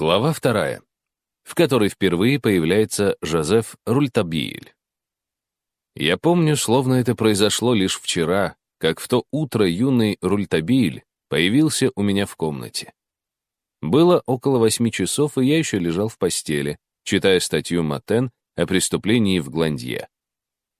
Глава вторая, в которой впервые появляется Жозеф Рультабиль. Я помню, словно это произошло лишь вчера, как в то утро юный Рультабиль появился у меня в комнате. Было около восьми часов, и я еще лежал в постели, читая статью Матен о преступлении в Гландье.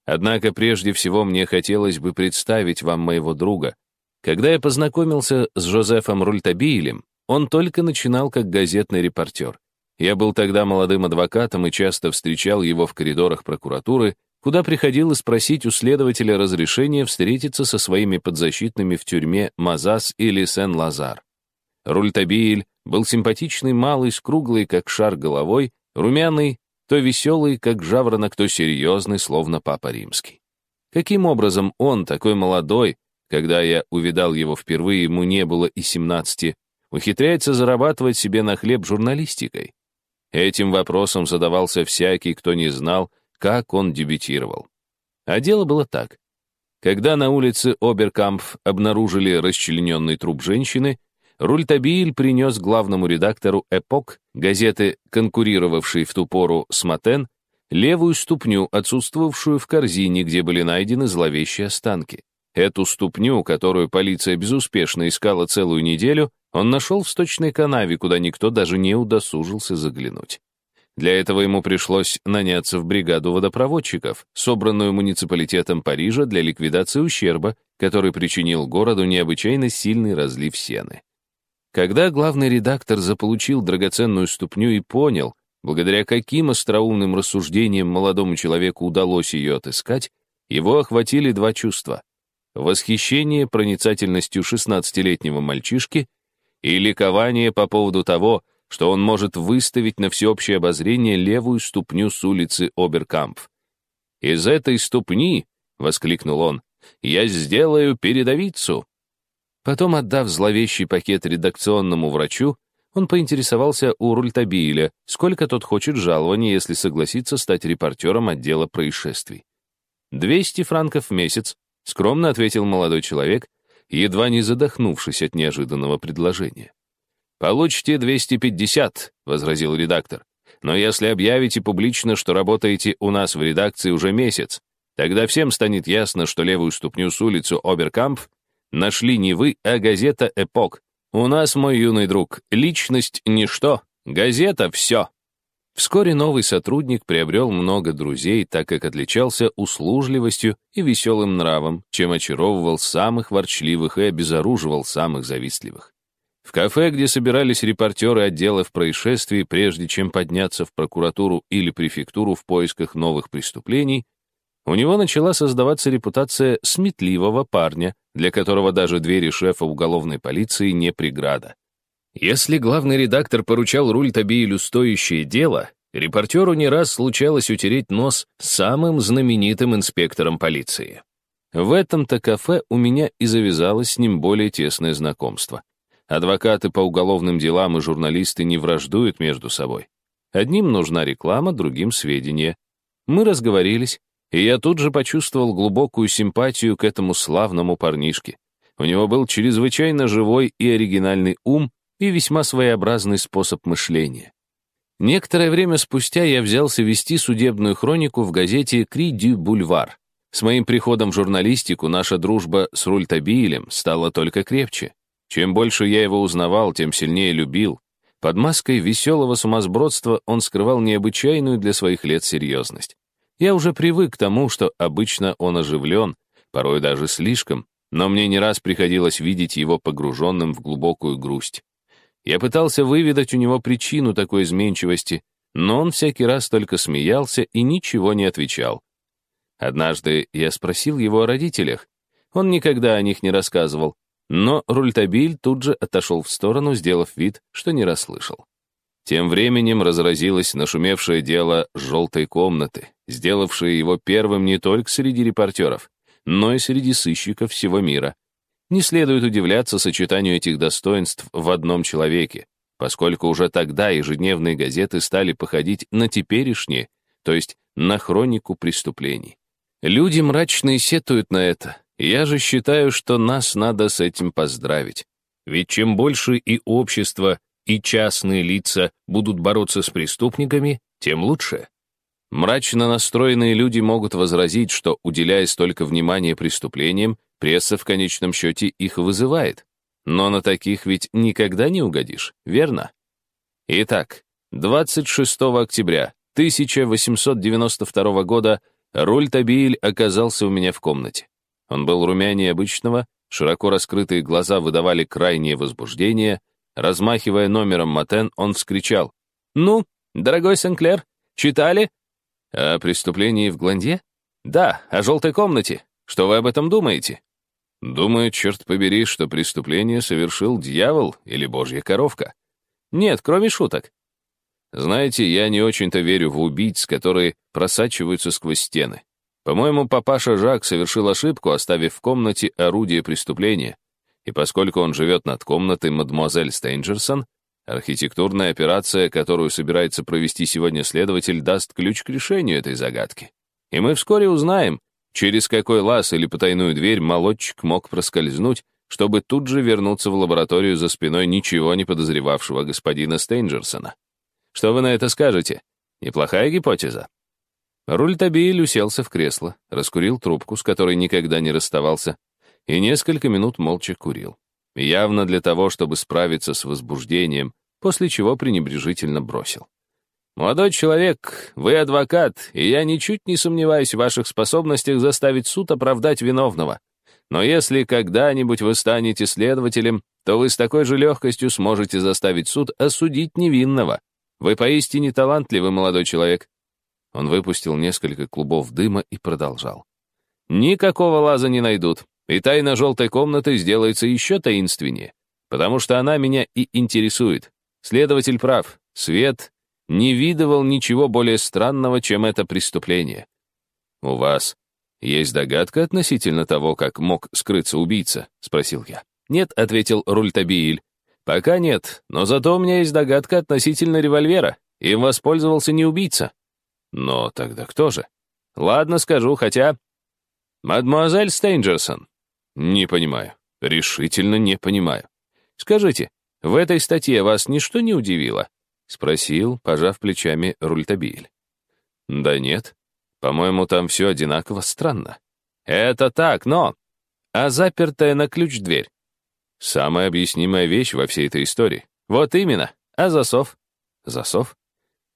Однако прежде всего мне хотелось бы представить вам моего друга. Когда я познакомился с Жозефом Рультабилем, он только начинал как газетный репортер. Я был тогда молодым адвокатом и часто встречал его в коридорах прокуратуры, куда приходил спросить у следователя разрешения встретиться со своими подзащитными в тюрьме Мазас или Сен-Лазар. Рультабиль был симпатичный малый с круглой, как шар головой, румяный, то веселый, как жаворонок, то серьезный, словно папа римский. Каким образом он, такой молодой, когда я увидал его впервые, ему не было и семнадцати, ухитряется зарабатывать себе на хлеб журналистикой? Этим вопросом задавался всякий, кто не знал, как он дебютировал. А дело было так. Когда на улице Оберкампф обнаружили расчлененный труп женщины, Рультабиль принес главному редактору «Эпок», газеты, конкурировавшей в ту пору с Матен, левую ступню, отсутствовавшую в корзине, где были найдены зловещие останки. Эту ступню, которую полиция безуспешно искала целую неделю, он нашел в сточной канаве, куда никто даже не удосужился заглянуть. Для этого ему пришлось наняться в бригаду водопроводчиков, собранную муниципалитетом Парижа для ликвидации ущерба, который причинил городу необычайно сильный разлив сены. Когда главный редактор заполучил драгоценную ступню и понял, благодаря каким остроумным рассуждениям молодому человеку удалось ее отыскать, его охватили два чувства — восхищение проницательностью 16-летнего мальчишки — и ликование по поводу того, что он может выставить на всеобщее обозрение левую ступню с улицы Оберкампф. «Из этой ступни», — воскликнул он, — «я сделаю передовицу». Потом, отдав зловещий пакет редакционному врачу, он поинтересовался у Рультабиля, сколько тот хочет жалования, если согласится стать репортером отдела происшествий. «Двести франков в месяц», — скромно ответил молодой человек, едва не задохнувшись от неожиданного предложения. «Получите 250», — возразил редактор. «Но если объявите публично, что работаете у нас в редакции уже месяц, тогда всем станет ясно, что левую ступню с улицу Оберкамп нашли не вы, а газета «Эпок». У нас, мой юный друг, личность — ничто, газета — все». Вскоре новый сотрудник приобрел много друзей, так как отличался услужливостью и веселым нравом, чем очаровывал самых ворчливых и обезоруживал самых завистливых. В кафе, где собирались репортеры отделов происшествий, прежде чем подняться в прокуратуру или префектуру в поисках новых преступлений, у него начала создаваться репутация сметливого парня, для которого даже двери шефа уголовной полиции не преграда. Если главный редактор поручал Рультабилю стоящее дело, репортеру не раз случалось утереть нос самым знаменитым инспектором полиции. В этом-то кафе у меня и завязалось с ним более тесное знакомство. Адвокаты по уголовным делам и журналисты не враждуют между собой. Одним нужна реклама, другим — сведения. Мы разговорились, и я тут же почувствовал глубокую симпатию к этому славному парнишке. У него был чрезвычайно живой и оригинальный ум, и весьма своеобразный способ мышления. Некоторое время спустя я взялся вести судебную хронику в газете «Кри дю Бульвар». С моим приходом в журналистику наша дружба с Рультабилем стала только крепче. Чем больше я его узнавал, тем сильнее любил. Под маской веселого сумасбродства он скрывал необычайную для своих лет серьезность. Я уже привык к тому, что обычно он оживлен, порой даже слишком, но мне не раз приходилось видеть его погруженным в глубокую грусть. Я пытался выведать у него причину такой изменчивости, но он всякий раз только смеялся и ничего не отвечал. Однажды я спросил его о родителях. Он никогда о них не рассказывал, но Рультабиль тут же отошел в сторону, сделав вид, что не расслышал. Тем временем разразилось нашумевшее дело «желтой комнаты», сделавшее его первым не только среди репортеров, но и среди сыщиков всего мира. Не следует удивляться сочетанию этих достоинств в одном человеке, поскольку уже тогда ежедневные газеты стали походить на теперешние, то есть на хронику преступлений. Люди мрачные сетуют на это, я же считаю, что нас надо с этим поздравить. Ведь чем больше и общество, и частные лица будут бороться с преступниками, тем лучше. Мрачно настроенные люди могут возразить, что, уделяя столько внимания преступлениям, пресса в конечном счете их вызывает. Но на таких ведь никогда не угодишь, верно? Итак, 26 октября 1892 года Руль Табиль оказался у меня в комнате. Он был румянее обычного, широко раскрытые глаза выдавали крайнее возбуждение. Размахивая номером Матен, он вскричал. «Ну, дорогой Сенклер, читали?» «О преступлении в Гланде?» «Да, о желтой комнате. Что вы об этом думаете?» «Думаю, черт побери, что преступление совершил дьявол или божья коровка». «Нет, кроме шуток. Знаете, я не очень-то верю в убийц, которые просачиваются сквозь стены. По-моему, папаша Жак совершил ошибку, оставив в комнате орудие преступления. И поскольку он живет над комнатой мадемуазель Стейнджерсон, архитектурная операция, которую собирается провести сегодня следователь, даст ключ к решению этой загадки. И мы вскоре узнаем, через какой лаз или потайную дверь молодчик мог проскользнуть, чтобы тут же вернуться в лабораторию за спиной ничего не подозревавшего господина Стейнджерсона. Что вы на это скажете? Неплохая гипотеза. Рультабиль уселся в кресло, раскурил трубку, с которой никогда не расставался, и несколько минут молча курил. Явно для того, чтобы справиться с возбуждением, после чего пренебрежительно бросил. «Молодой человек, вы адвокат, и я ничуть не сомневаюсь в ваших способностях заставить суд оправдать виновного. Но если когда-нибудь вы станете следователем, то вы с такой же легкостью сможете заставить суд осудить невинного. Вы поистине талантливый молодой человек. Он выпустил несколько клубов дыма и продолжал. Никакого лаза не найдут, и тайна желтой комнаты сделается еще таинственнее, потому что она меня и интересует. Следователь прав, Свет не видывал ничего более странного, чем это преступление. «У вас есть догадка относительно того, как мог скрыться убийца?» — спросил я. «Нет», — ответил Рультабииль. Пока нет, но зато у меня есть догадка относительно револьвера. Им воспользовался не убийца. Но тогда кто же? Ладно, скажу, хотя... Мадемуазель Стейнджерсон. Не понимаю. Решительно не понимаю. Скажите, в этой статье вас ничто не удивило? Спросил, пожав плечами Рультабиль. Да нет. По-моему, там все одинаково странно. Это так, но... А запертая на ключ дверь? Самая объяснимая вещь во всей этой истории. Вот именно. А засов? Засов?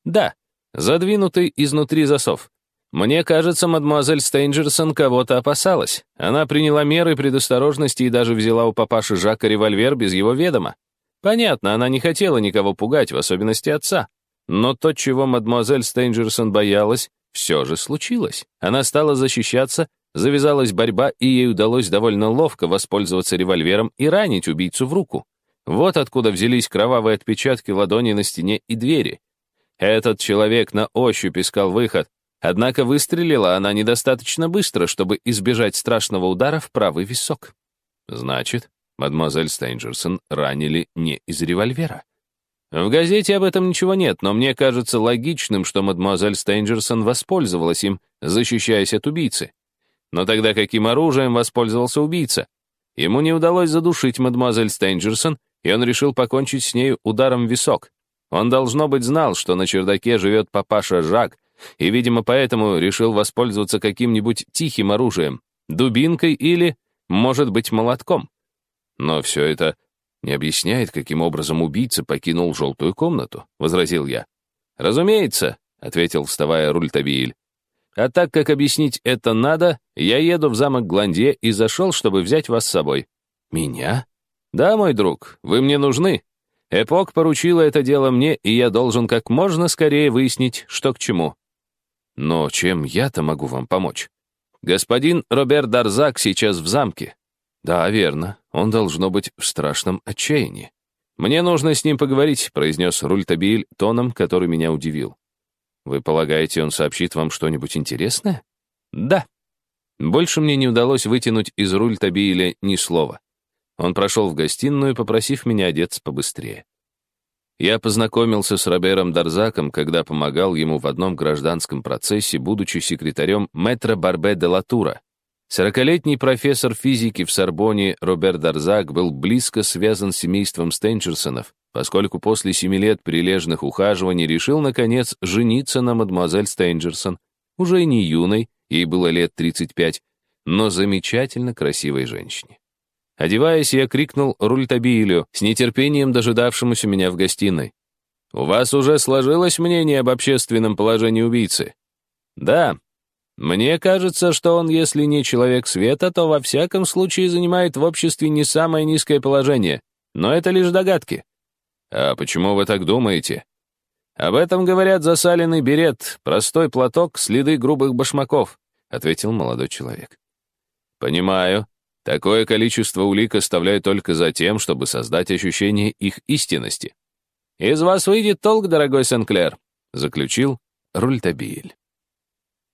Да, задвинутый изнутри засов. Мне кажется, мадемуазель Стейнджерсон кого-то опасалась. Она приняла меры предосторожности и даже взяла у папаши Жака револьвер без его ведома. Понятно, она не хотела никого пугать, в особенности отца. Но то, чего мадемуазель Стейнджерсон боялась, все же случилось. Она стала защищаться, Завязалась борьба, и ей удалось довольно ловко воспользоваться револьвером и ранить убийцу в руку. Вот откуда взялись кровавые отпечатки ладони на стене и двери. Этот человек на ощупь искал выход, однако выстрелила она недостаточно быстро, чтобы избежать страшного удара в правый висок. Значит, мадемуазель Стейнджерсон ранили не из револьвера. В газете об этом ничего нет, но мне кажется логичным, что мадемуазель Стейнджерсон воспользовалась им, защищаясь от убийцы. Но тогда каким оружием воспользовался убийца? Ему не удалось задушить мадемуазель Стейнджерсон, и он решил покончить с нею ударом в висок. Он, должно быть, знал, что на чердаке живет папаша Жак, и, видимо, поэтому решил воспользоваться каким-нибудь тихим оружием, дубинкой или, может быть, молотком. Но все это не объясняет, каким образом убийца покинул желтую комнату, — возразил я. «Разумеется», — ответил, вставая Рультабиль. А так как объяснить это надо, я еду в замок Гланде и зашел, чтобы взять вас с собой. Меня? Да, мой друг, вы мне нужны. Эпок поручила это дело мне, и я должен как можно скорее выяснить, что к чему. Но чем я-то могу вам помочь? Господин Роберт Дарзак сейчас в замке. Да, верно, он должно быть в страшном отчаянии. Мне нужно с ним поговорить, произнес Рультабиль тоном, который меня удивил. Вы полагаете, он сообщит вам что-нибудь интересное? Да. Больше мне не удалось вытянуть из руль Табииля ни слова. Он прошел в гостиную, попросив меня одеться побыстрее. Я познакомился с Робером Дарзаком, когда помогал ему в одном гражданском процессе, будучи секретарем мэтра Барбе де Латура. Сорокалетний профессор физики в Сорбоне Робер Дарзак был близко связан с семейством Стенчерсонов, поскольку после семи лет прилежных ухаживаний решил, наконец, жениться на мадемуазель Стейнджерсон, уже не юной, ей было лет 35, но замечательно красивой женщине. Одеваясь, я крикнул Рультабилю, с нетерпением дожидавшемуся меня в гостиной. «У вас уже сложилось мнение об общественном положении убийцы?» «Да. Мне кажется, что он, если не человек света, то во всяком случае занимает в обществе не самое низкое положение. Но это лишь догадки». «А почему вы так думаете?» «Об этом говорят засаленный берет, простой платок, следы грубых башмаков», — ответил молодой человек. «Понимаю. Такое количество улик оставляю только за тем, чтобы создать ощущение их истинности. «Из вас выйдет толк, дорогой Сенклер», — заключил Рультабиль.